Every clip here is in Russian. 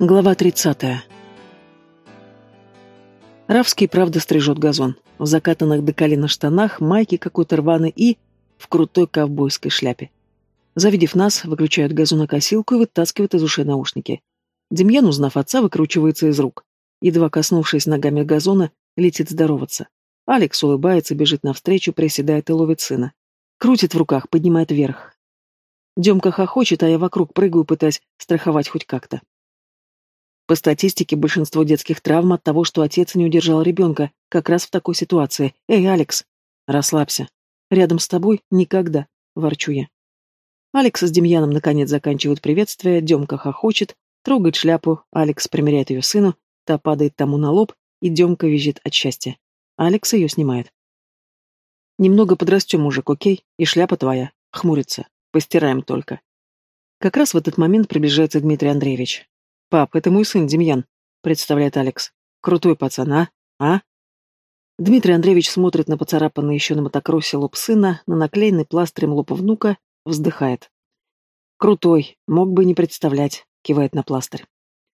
Глава 30. Равский, правда, стрижет газон. В закатанных до колена штанах, майке какой-то рваной и в крутой ковбойской шляпе. Завидев нас, выключают газонокосилку и вытаскивают из ушей наушники. Демьян, узнав отца, выкручивается из рук. Едва коснувшись ногами газона, летит здороваться. Алекс улыбается, бежит навстречу, приседает и ловит сына. Крутит в руках, поднимает вверх. Демка хохочет, а я вокруг прыгаю, пытаясь страховать хоть как-то. По статистике, большинство детских травм от того, что отец не удержал ребенка, как раз в такой ситуации. Эй, Алекс, расслабься. Рядом с тобой никогда, ворчу я. Алекс с Демьяном наконец заканчивают приветствие, Демка хохочет, трогает шляпу, Алекс примеряет ее сыну, та падает тому на лоб, и Демка визжит от счастья. Алекс ее снимает. Немного подрастем, мужик, окей? И шляпа твоя. Хмурится. Постираем только. Как раз в этот момент приближается Дмитрий Андреевич. «Пап, это мой сын Демьян», — представляет Алекс. «Крутой пацан, а? А?» Дмитрий Андреевич смотрит на поцарапанный еще на мотокроссе лоб сына, на наклеенный пластырем лоб внука, вздыхает. «Крутой, мог бы не представлять», — кивает на пластырь.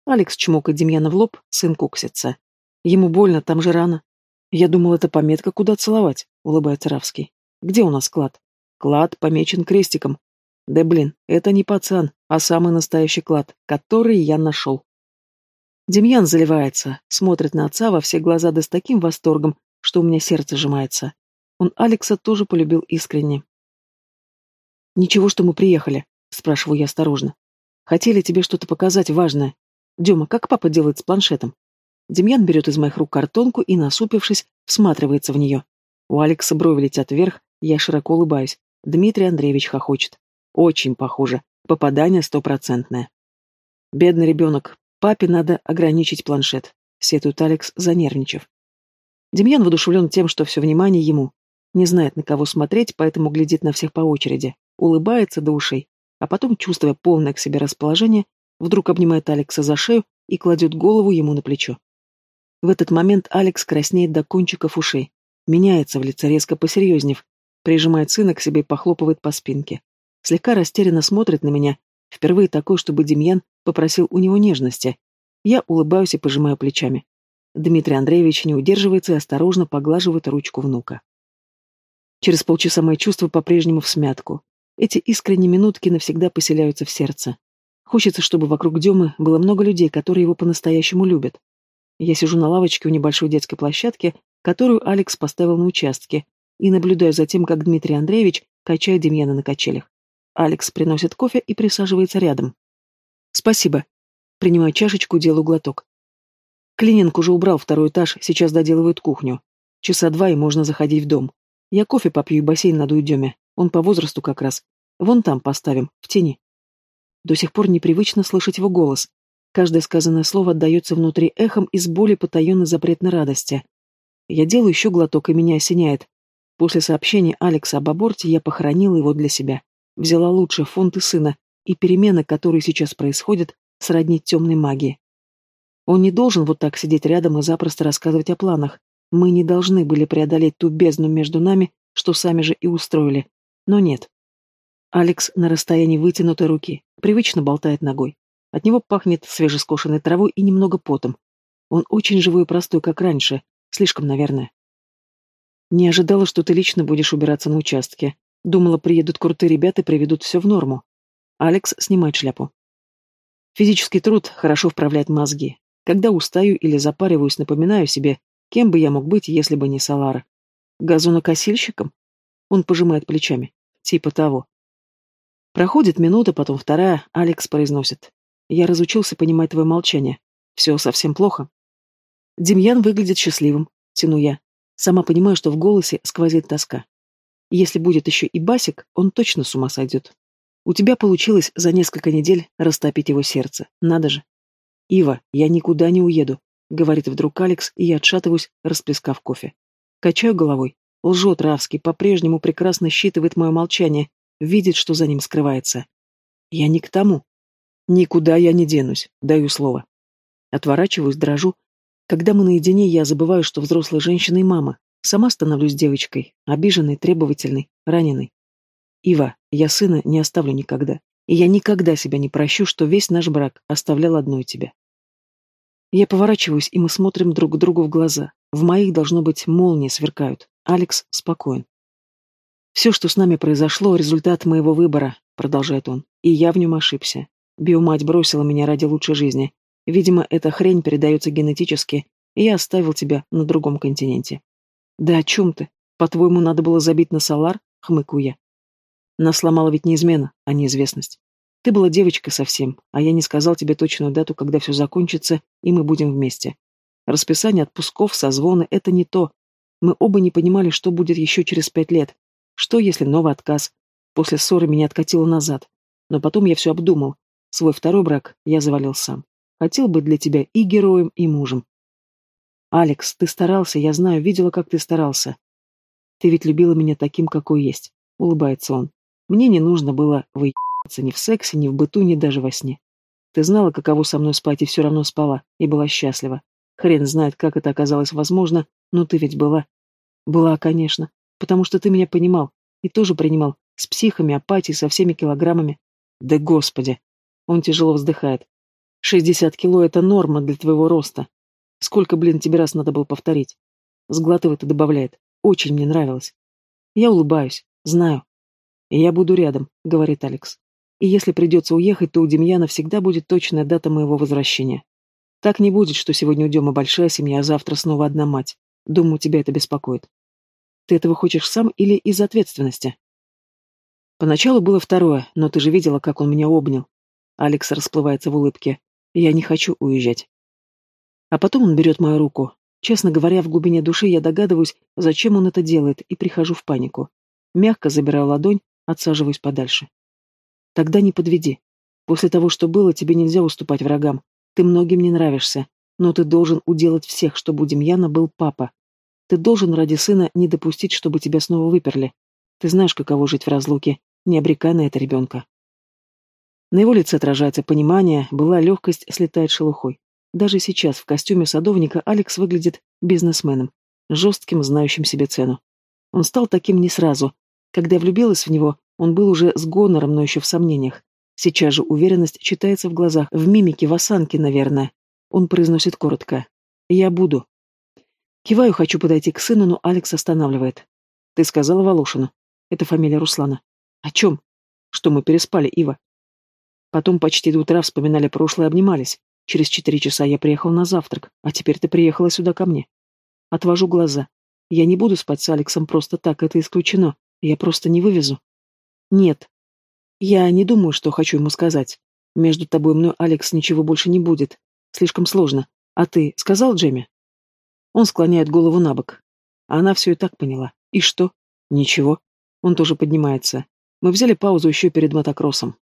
Алекс чмокает Демьяна в лоб, сын куксится. «Ему больно, там же рано». «Я думал, это пометка, куда целовать», — улыбается Равский. «Где у нас клад?» «Клад помечен крестиком», да блин, это не пацан, а самый настоящий клад, который я нашел. Демьян заливается, смотрит на отца во все глаза да с таким восторгом, что у меня сердце сжимается. Он Алекса тоже полюбил искренне. «Ничего, что мы приехали», — спрашиваю я осторожно. «Хотели тебе что-то показать важное. Дема, как папа делает с планшетом?» Демьян берет из моих рук картонку и, насупившись, всматривается в нее. У Алекса брови летят вверх, я широко улыбаюсь. Дмитрий Андреевич хохочет. Очень похоже. Попадание стопроцентное. Бедный ребенок. Папе надо ограничить планшет. Сетует Алекс, занервничав. Демьян воодушевлен тем, что все внимание ему. Не знает, на кого смотреть, поэтому глядит на всех по очереди. Улыбается до ушей. А потом, чувствуя полное к себе расположение, вдруг обнимает Алекса за шею и кладет голову ему на плечо. В этот момент Алекс краснеет до кончиков ушей. Меняется в лице, резко посерьезнев. Прижимает сына к себе и похлопывает по спинке слегка растерянно смотрит на меня, впервые такой, чтобы Демьян попросил у него нежности. Я улыбаюсь и пожимаю плечами. Дмитрий Андреевич не удерживается и осторожно поглаживает ручку внука. Через полчаса мои чувства по-прежнему в смятку. Эти искренние минутки навсегда поселяются в сердце. Хочется, чтобы вокруг Демы было много людей, которые его по-настоящему любят. Я сижу на лавочке у небольшой детской площадки, которую Алекс поставил на участке, и наблюдаю за тем, как Дмитрий Андреевич качает Демьяна на качелях. Алекс приносит кофе и присаживается рядом. «Спасибо». Принимаю чашечку, делаю глоток. Клининг уже убрал второй этаж, сейчас доделывают кухню. Часа два и можно заходить в дом. Я кофе попью и бассейн надую Деме. Он по возрасту как раз. Вон там поставим, в тени. До сих пор непривычно слышать его голос. Каждое сказанное слово отдается внутри эхом из боли потаенной запретной радости. Я делаю еще глоток, и меня осеняет. После сообщения Алекса об аборте я похоронила его для себя. Взяла лучшие фунты сына, и перемены, которые сейчас происходят, сродни темной магии. Он не должен вот так сидеть рядом и запросто рассказывать о планах. Мы не должны были преодолеть ту бездну между нами, что сами же и устроили. Но нет. Алекс на расстоянии вытянутой руки, привычно болтает ногой. От него пахнет свежескошенной травой и немного потом. Он очень живой и простой, как раньше. Слишком, наверное. Не ожидала, что ты лично будешь убираться на участке. Думала, приедут крутые ребята и приведут все в норму. Алекс снимает шляпу. Физический труд хорошо вправляет мозги. Когда устаю или запариваюсь, напоминаю себе, кем бы я мог быть, если бы не Салара. Газонокосильщиком? Он пожимает плечами. Типа того. Проходит минута, потом вторая, Алекс произносит. Я разучился понимать твое молчание. Все совсем плохо. Демьян выглядит счастливым, тяну я. Сама понимаю, что в голосе сквозит тоска. Если будет еще и Басик, он точно с ума сойдет. У тебя получилось за несколько недель растопить его сердце. Надо же. Ива, я никуда не уеду, говорит вдруг Алекс, и я отшатываюсь, расплескав кофе. Качаю головой. Лжет Равский, по-прежнему прекрасно считывает мое молчание, видит, что за ним скрывается. Я не к тому. Никуда я не денусь, даю слово. Отворачиваюсь, дрожу. Когда мы наедине, я забываю, что взрослая женщина и мама, Сама становлюсь девочкой, обиженной, требовательной, раненой. Ива, я сына не оставлю никогда. И я никогда себя не прощу, что весь наш брак оставлял одной тебя. Я поворачиваюсь, и мы смотрим друг другу в глаза. В моих, должно быть, молнии сверкают. Алекс спокоен. «Все, что с нами произошло, результат моего выбора», — продолжает он. «И я в нем ошибся. Биомать бросила меня ради лучшей жизни. Видимо, эта хрень передается генетически, и я оставил тебя на другом континенте». «Да о чем ты? По-твоему, надо было забить на Салар?» — хмыкаю я. Нас сломала ведь не измена, а неизвестность. Ты была девочкой совсем, а я не сказал тебе точную дату, когда все закончится, и мы будем вместе. Расписание отпусков, созвоны — это не то. Мы оба не понимали, что будет еще через пять лет. Что, если новый отказ? После ссоры меня откатило назад. Но потом я все обдумал. Свой второй брак я завалил сам. Хотел быть для тебя и героем, и мужем. Алекс, ты старался, я знаю, видела, как ты старался. Ты ведь любила меня таким, какой есть. Улыбается он. Мне не нужно было выебаться ни в сексе, ни в быту, ни даже во сне. Ты знала, каково со мной спать, и все равно спала, и была счастлива. Хрен знает, как это оказалось возможно, но ты ведь была. Была, конечно, потому что ты меня понимал, и тоже принимал, с психами, апатией, со всеми килограммами. Да господи! Он тяжело вздыхает. Шестьдесят кило — это норма для твоего роста. Сколько, блин, тебе раз надо было повторить? Сглатывает и добавляет. Очень мне нравилось. Я улыбаюсь. Знаю. Я буду рядом, говорит Алекс. И если придется уехать, то у Демьяна всегда будет точная дата моего возвращения. Так не будет, что сегодня у Демы большая семья, а завтра снова одна мать. Думаю, тебя это беспокоит. Ты этого хочешь сам или из ответственности? Поначалу было второе, но ты же видела, как он меня обнял. Алекс расплывается в улыбке. Я не хочу уезжать. А потом он берет мою руку. Честно говоря, в глубине души я догадываюсь, зачем он это делает, и прихожу в панику. Мягко забираю ладонь, отсаживаюсь подальше. Тогда не подведи. После того, что было, тебе нельзя уступать врагам. Ты многим не нравишься, но ты должен уделать всех, чтобы у Демьяна был папа. Ты должен ради сына не допустить, чтобы тебя снова выперли. Ты знаешь, каково жить в разлуке, не обрекая на это ребенка. На его лице отражается понимание, была легкость, слетает шелухой. Даже сейчас в костюме садовника Алекс выглядит бизнесменом, жестким, знающим себе цену. Он стал таким не сразу. Когда влюбилась в него, он был уже с гонором, но еще в сомнениях. Сейчас же уверенность читается в глазах, в мимике, в осанке, наверное. Он произносит коротко. «Я буду». Киваю, хочу подойти к сыну, но Алекс останавливает. «Ты сказала Волошину?» Это фамилия Руслана. «О чем?» «Что мы переспали, Ива?» Потом почти до утра вспоминали прошлое обнимались. Через четыре часа я приехал на завтрак, а теперь ты приехала сюда ко мне. Отвожу глаза. Я не буду спать с Алексом просто так, это исключено. Я просто не вывезу. Нет. Я не думаю, что хочу ему сказать. Между тобой и мной, Алекс, ничего больше не будет. Слишком сложно. А ты сказал Джемми? Он склоняет голову на бок. Она все и так поняла. И что? Ничего. Он тоже поднимается. Мы взяли паузу еще перед мотокроссом.